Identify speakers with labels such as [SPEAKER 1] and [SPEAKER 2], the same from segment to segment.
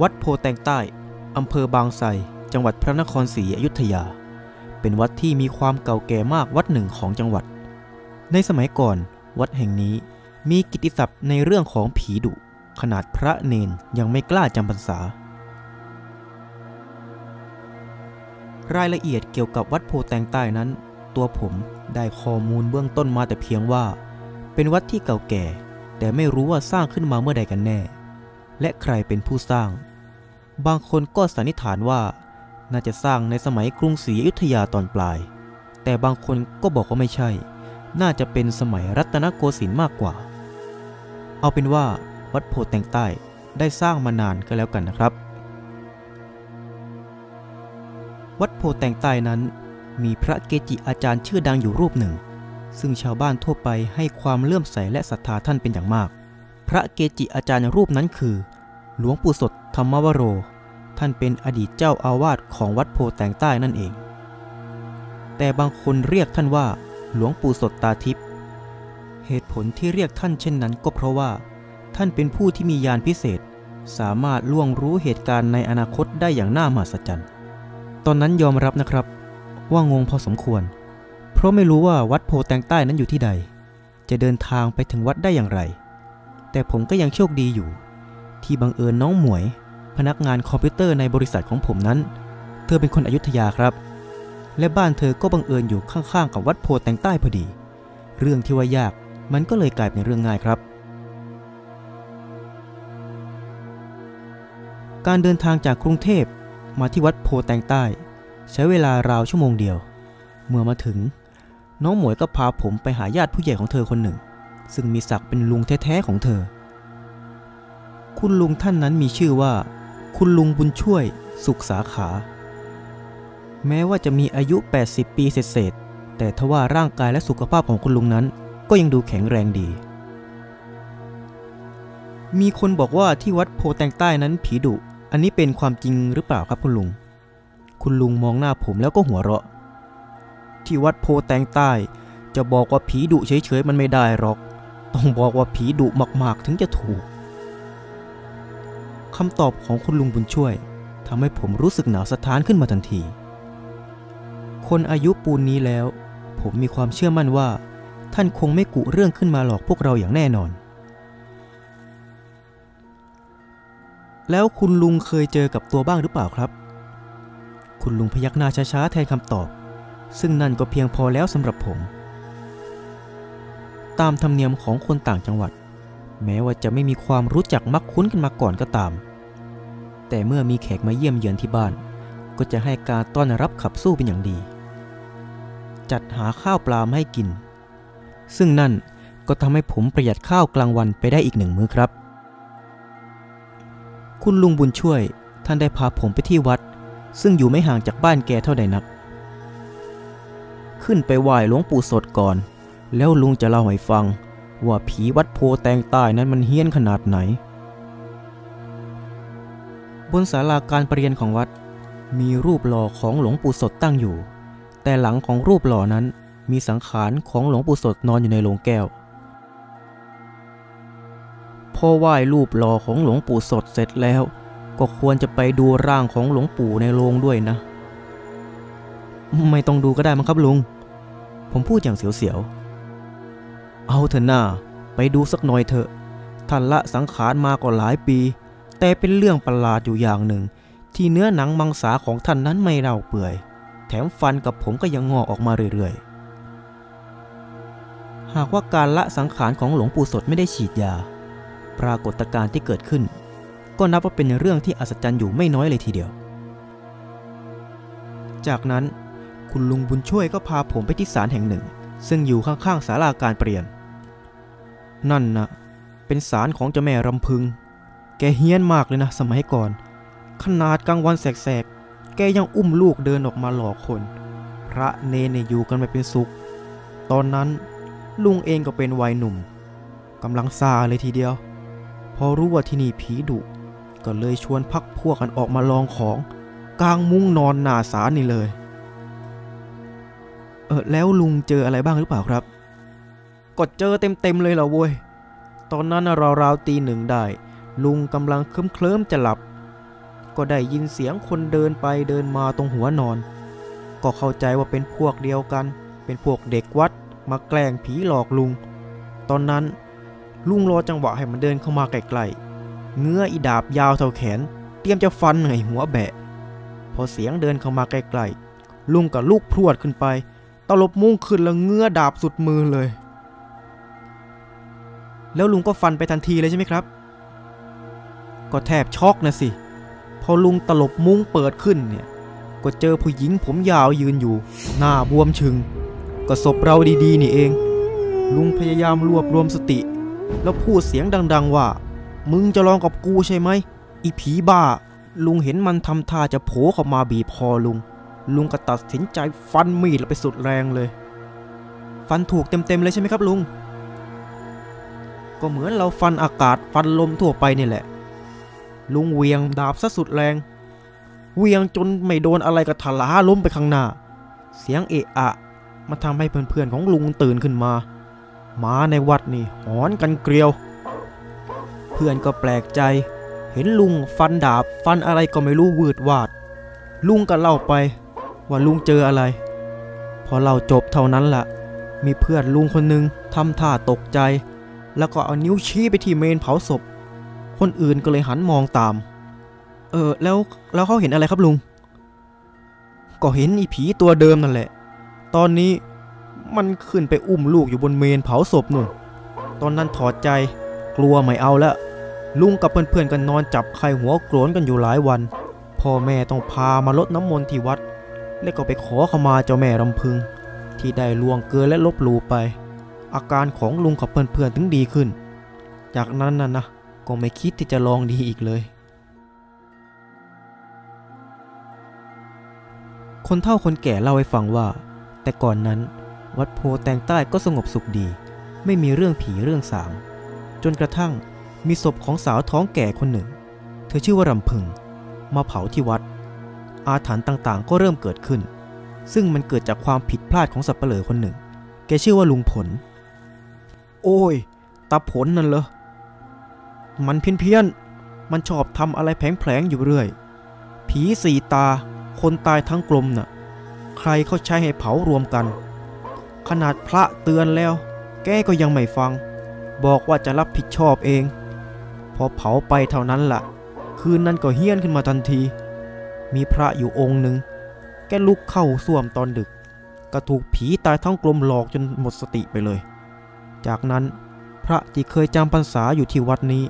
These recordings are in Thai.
[SPEAKER 1] วัดโพแตงใต้อำเภอบางไทรจังหวัดพระนครศรีอยุธยา เป็นวัดที่มีความเก่าแก่มากวัดหนึ่งของจังหวัด ในสมัยก่อน วัดแห่งนี้มีกิตติศัพท์ในเรื่องของผีดุ ขนาดพระเนนยังไม่กล้าจำพรรษารายละเอียดเกี่ยวกับวัดโพแตงใต้นั้น ตัวผมได้ข้อมูลเบื้องต้นมาแต่เพียงว่า เป็นวัดที่เก่าแก่ แต่ไม่รู้ว่าสร้างขึ้นมาเมื่อใดกันแน่ และใครเป็นผู้สร้าง บางคนก็สันนิษฐานว่า น่าจะสร้างในสมัยกรุงศรีอยุธยาตอนปลาย แต่บางคนก็บอกว่าไม่ใช่ น่าจะเป็นสมัยรัตนโกสินทร์มากกว่า เอาเป็นว่าวัดโพแตงใต้ได้สร้างมานานก็แล้วกันนะครับ วัดโพแตงใต้นั้น มีพระเกจิอาจารย์ชื่อดังอยู่รูปหนึ่ง ซึ่งชาวบ้านทั่วไปให้ความเลื่อมใสและศรัทธาท่านเป็นอย่างมาก พระเกจิอาจารย์รูปนั้นคือ หลวงปู่สดธรรมวโร ท่านเป็นอดีตเจ้าอาวาสของวัดโพแตงใต้นั่นเอง แต่บางคนเรียกท่านว่า หลวงปู่สดตาทิพย์ เหตุผลที่เรียกท่านเช่นนั้นก็เพราะว่า ท่านเป็นผู้ที่มีญาณพิเศษ สามารถล่วงรู้เหตุการณ์ในอนาคตได้อย่างน่ามหัศจรรย์ ตอนนั้นยอมรับนะครับ ว่างงพอสมควร เพราะไม่รู้ว่าวัดโพแตงใต้นั้นอยู่ที่ใด จะเดินทางไปถึงวัดได้อย่างไร แต่ผมก็ยังโชคดีอยู่ ที่บังเอิญน้องหมวย พนักงานคอมพิวเตอร์ในบริษัทของผมนั้น เธอเป็นคนอยุธยาครับ และบ้านเธอก็บังเอิญอยู่ข้างๆ กับวัดโพแตงใต้พอดี เรื่องที่ว่ายากมันก็เลยกลายเป็นเรื่องง่ายครับ การเดินทางจากกรุงเทพมาที่วัดโพแตงใต้ ใช้เวลาราวชั่วโมงเดียว เมื่อมาถึง น้องหมวยก็พาผมไปหาญาติผู้ใหญ่ของเธอคนหนึ่ง ซึ่งมีศักดิ์เป็นลุงแท้ๆของเธอ คุณลุงท่านนั้นมีชื่อว่า คุณลุงบุญช่วยสุขสาขา แม้ว่าจะมีอายุ 80 ปีเศษๆแต่ทว่าร่างกายและสุขภาพของคุณลุงนั้น ก็ยังดูแข็งแรงดี มีคนบอกว่าที่วัดโพแตงใต้นั้นผีดุ อันนี้เป็นความจริงหรือเปล่าครับคุณลุง คุณลุงมองหน้าผมแล้วก็หัวเราะ ที่วัดโพแตงใต้ จะบอกว่าผีดุเฉยๆมันไม่ได้หรอก ต้องบอกว่าผีดุมาก ๆ ถึงจะถูกคำตอบของคุณลุงบุญช่วยทำให้ผมรู้สึกหนาวสะท้านขึ้นมาทันที คนอายุปูนนี้แล้ว ผมมีความเชื่อมั่นว่า ท่านคงไม่กุเรื่องขึ้นมาหลอกพวกเราอย่างแน่นอน แล้วคุณลุงเคยเจอกับตัวบ้างหรือเปล่าครับ คุณลุงพยักหน้าช้าๆแทนคำตอบ ซึ่งนั่นก็เพียงพอแล้วสำหรับผม ตามธรรมเนียมของคนต่างจังหวัด แม้ว่าจะไม่มีความรู้จักมักคุ้นกันมาก่อนก็ตาม แต่เมื่อมีแขกมาเยี่ยมเยือนที่บ้าน ก็จะให้การต้อนรับขับสู้เป็นอย่างดี จัดหาข้าวปลามาให้กิน ซึ่งนั่นก็ทำให้ผมประหยัดข้าวกลางวันไปได้อีกหนึ่งมื้อครับ คุณลุงบุญช่วยท่านได้พาผมไปที่วัด ซึ่งอยู่ไม่ห่างจากบ้านแกเท่าใดนัก ขึ้นไปไหว้หลวงปู่สดก่อน แล้วลุงจะเล่าให้ฟัง ว่าผีวัดโพแตงใต้นั้นมันเฮี้ยนขนาดไหน บนศาลาการประเรียนของวัด มีรูปหล่อของหลวงปู่สดตั้งอยู่ แต่หลังของรูปหล่อนั้นมีสังขารของหลวงปู่สดนอนอยู่ในโลงแก้ว พอไหว้รูปหล่อของหลวงปู่สดเสร็จแล้ว ก็ควรจะไปดูร่างของหลวงปู่ในโรงด้วยนะ ไม่ต้องดูก็ได้มั้งครับลุง ผมพูดอย่างเสียวๆ เอาเถอะหน้า ไปดูสักหน่อยเถอะ ท่านละสังขารมาก็หลายปี แต่เป็นเรื่องประหลาดอยู่อย่างหนึ่ง ที่เนื้อหนังมังสาของท่านนั้นไม่เน่าเปื่อย แถมฟันกับผมก็ยังงอกออกมาเรื่อยๆ หากว่าการละสังขารของหลวงปู่สดไม่ได้ฉีดยา ปรากฏการณ์ที่เกิดขึ้น ก็นับว่าเป็นเรื่องที่อัศจรรย์อยู่ไม่น้อยเลยทีเดียว จากนั้นคุณลุงบุญช่วยก็พาผมไปที่ศาลแห่งหนึ่ง ซึ่งอยู่ข้างๆศาลาการเปลี่ยน นั่นนะเป็นศาลของเจ้าแม่รำพึง แกเฮี้ยนมากเลยนะสมัยก่อน ขนาดกลางวันแสกๆ แกยังอุ้มลูกเดินออกมาหลอกคน พระเนเนี่ยอยู่กันไม่เป็นสุข ตอนนั้นลุงเองก็เป็นวัยหนุ่มกำลังซาเลยทีเดียว พอรู้ว่าที่นี่ผีดุ ก็เลยชวนพักพวกกันออกมาลองของกลางมุ้งนอนหนาศาลนี่เลย เออแล้วลุงเจออะไรบ้างหรือเปล่าครับ ก็เจอเต็มๆเลยเหรอเว้ย ตอนนั้นน่ะราวๆตีหนึ่งได้ ลุงกำลังเคลิ้มๆจะหลับ ก็ได้ยินเสียงคนเดินไปเดินมาตรงหัวนอน ก็เข้าใจว่าเป็นพวกเดียวกัน เป็นพวกเด็กวัดมาแกล้งผีหลอกลุง ตอนนั้นลุงรอจังหวะให้มันเดินเข้ามาใกล้ๆเงื้ออีดาบยาวเท่าแขน เตรียมจะฟันให้หัวแบะ พอเสียงเดินเข้ามาใกล้ๆลุงกับลูกพรวดขึ้นไปตลบมุ่งขึ้นแล้วเงื้อดาบสุดมือเลย แล้วลุงก็ฟันไปทันทีเลยใช่ไหมครับ ก็แทบช็อกนะสิ พอลุงตลบมุ้งเปิดขึ้นเนี่ย ก็เจอผู้หญิงผมยาวยืนอยู่ หน้าบวมชึง ก็ศพเราดีๆ นี่เอง ลุงพยายามรวบรวมสติ แล้วพูดเสียงดัง ๆ ว่า มึงจะลองกับกูใช่ไหมอีผีบ้า ลุงเห็นมันทำท่าจะโผล่เข้ามาบีบคอลุง ลุงก็ตัดสินใจฟันมีดไปสุดแรงเลย ฟันถูกเต็มๆเลยใช่ไหมครับลุง ก็เหมือนเราฟันอากาศฟันลมทั่วไปนี่แหละ ลุงเวียงดาบซะสุดแรง เวียงจนไม่โดนอะไรก็ถลาล้มไปข้างหน้า เสียงเอะอะ มาทำให้เพื่อนๆของลุงตื่นขึ้นมาหมาในวัดนี่หอนกันเกลียว เพื่อนก็แปลกใจ เห็นลุงฟันดาบฟันอะไรก็ไม่รู้วืดวาด ลุงก็เล่าไปว่าลุงเจออะไร พอเล่าจบเท่านั้นละ่ะ มีเพื่อนลุงคนหนึ่งทำท่าตกใจ แล้วก็เอานิ้วชี้ไปที่เมนเผาศพ คนอื่นก็เลยหันมองตาม เออแล้วแล้วเขาเห็นอะไรครับลุง ก็เห็นอีผีตัวเดิมนั่นแหละ ตอนนี้มันขึ้นไปอุ้มลูกอยู่บนเมนเผาศพนุ่น ตอนนั้นถอดใจกลัวไม่เอาละลุงกับเพื่อนๆกันนอนจับไข้หัวโกรนกันอยู่หลายวัน พ่อแม่ต้องพามาลดน้ำมนต์ที่วัด แล้วก็ไปขอขมาเจ้าแม่รำพึง ที่ได้ล่วงเกินและลบหลู่ไป อาการของลุงกับเพื่อนๆถึงดีขึ้น จากนั้นน่ะนะก็ไม่คิดที่จะลองดีอีกเลย คนเฒ่าคนแก่เล่าให้ฟังว่า แต่ก่อนนั้น วัดโพแตงใต้ก็สงบสุขดี ไม่มีเรื่องผีเรื่องสาง จนกระทั่งมีศพของสาวท้องแก่คนหนึ่ง เธอชื่อว่ารำพึง มาเผาที่วัด อาถรรพ์ต่างๆ ก็เริ่มเกิดขึ้น ซึ่งมันเกิดจากความผิดพลาดของสับเปลือคนหนึ่ง แกชื่อว่าลุงผล โอ้ยตาผลนั่นเหรอ มันเพี้ยนเพี้ยนๆมันชอบทำอะไรแผลงๆอยู่เรื่อย ผีสี่ตา คนตายทั้งกลมน่ะ ใครเขาใช้ให้เผารวมกัน ขนาดพระเตือนแล้ว แกก็ยังไม่ฟัง บอกว่าจะรับผิดชอบเอง พอเผาไปเท่านั้นละ่ะ คืนนั้นก็เฮี้ยนขึ้นมาทันที มีพระอยู่องค์หนึ่ง แกลุกเข้าส้วมตอนดึก ก็ถูกผีตายทั้งกลมหลอกจนหมดสติไปเลย จากนั้นพระที่เคยจำพรรษาอยู่ที่วัดนี้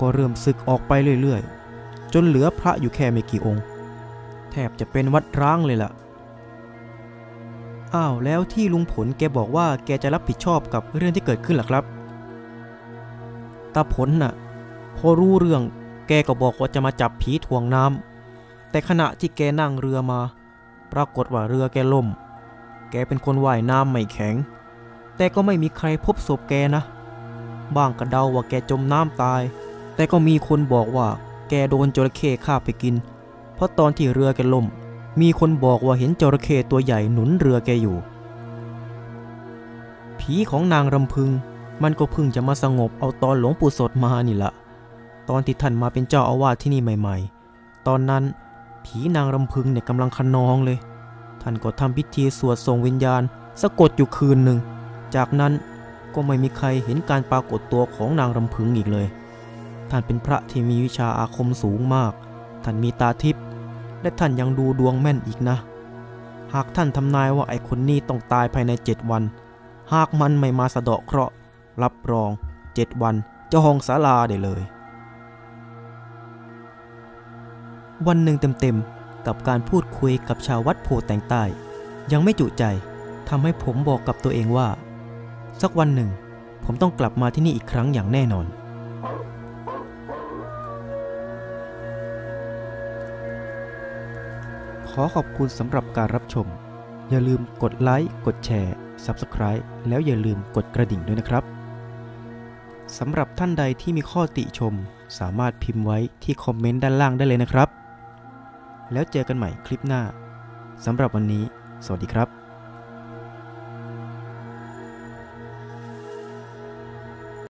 [SPEAKER 1] ก็เริ่มศึกออกไปเรื่อยๆ จนเหลือพระอยู่แค่ไม่กี่องค์ แทบจะเป็นวัดร้างเลยล่ะ อ้าวแล้วที่ลุงผลแกบอกว่าแกจะรับผิดชอบกับเรื่องที่เกิดขึ้นล่ะครับ ตาผลน่ะ พอรู้เรื่องแกก็บอกว่าจะมาจับผีถ่วงน้ำแต่ขณะที่แกนั่งเรือมา ปรากฏว่าเรือแกล่ม แกเป็นคนว่ายน้ำไม่แข็ง แต่ก็ไม่มีใครพบศพแกนะ บ้างก็เดาว่าแกจมน้ำตาย แต่ก็มีคนบอกว่า แกโดนจระเข้คาไปกิน เพราะตอนที่เรือแกล่ม มีคนบอกว่าเห็นจระเข้ตัวใหญ่หนุนเรือแกอยู่ ผีของนางรำพึง มันก็เพิ่งจะมาสงบเอาตอนหลวงปู่สดมานี่ละตอนที่ท่านมาเป็นเจ้าอาวาสที่นี่ใหม่ ๆ ตอนนั้นผีนางรำพึงเนี่ยกำลังขนองเลย ท่านก็ทำพิธีสวดส่งวิญญาณ สะกดอยู่คืนหนึ่ง จากนั้นก็ไม่มีใครเห็นการปรากฏตัวของนางรำพึงอีกเลย ท่านเป็นพระที่มีวิชาอาคมสูงมาก ท่านมีตาทิพย์ และท่านยังดูดวงแม่นอีกนะ หากท่านทำนายว่าไอ้คนนี้ต้องตายภายในเจ็ดวัน หากมันไม่มาสะเดาะเคราะห์ รับรองเจ็ดวันจะห้องศาลาได้เลย วันหนึ่งเต็มๆ กับการพูดคุยกับชาววัดโพแต่งใต้ ยังไม่จุใจทำให้ผมบอกกับตัวเองว่า สักวันหนึ่ง ผมต้องกลับมาที่นี่อีกครั้งอย่างแน่นอน ขอขอบคุณสำหรับการรับชม อย่าลืมกดไลค์ กดแชร์ Subscribe แล้วอย่าลืมกดกระดิ่งด้วยนะครับสำหรับท่านใดที่มีข้อติชม สามารถพิมพ์ไว้ที่คอมเมนต์ด้านล่างได้เลยนะครับ แล้วเจอกันใหม่คลิปหน้าสำหรับวันนี้ สวัสดีครับ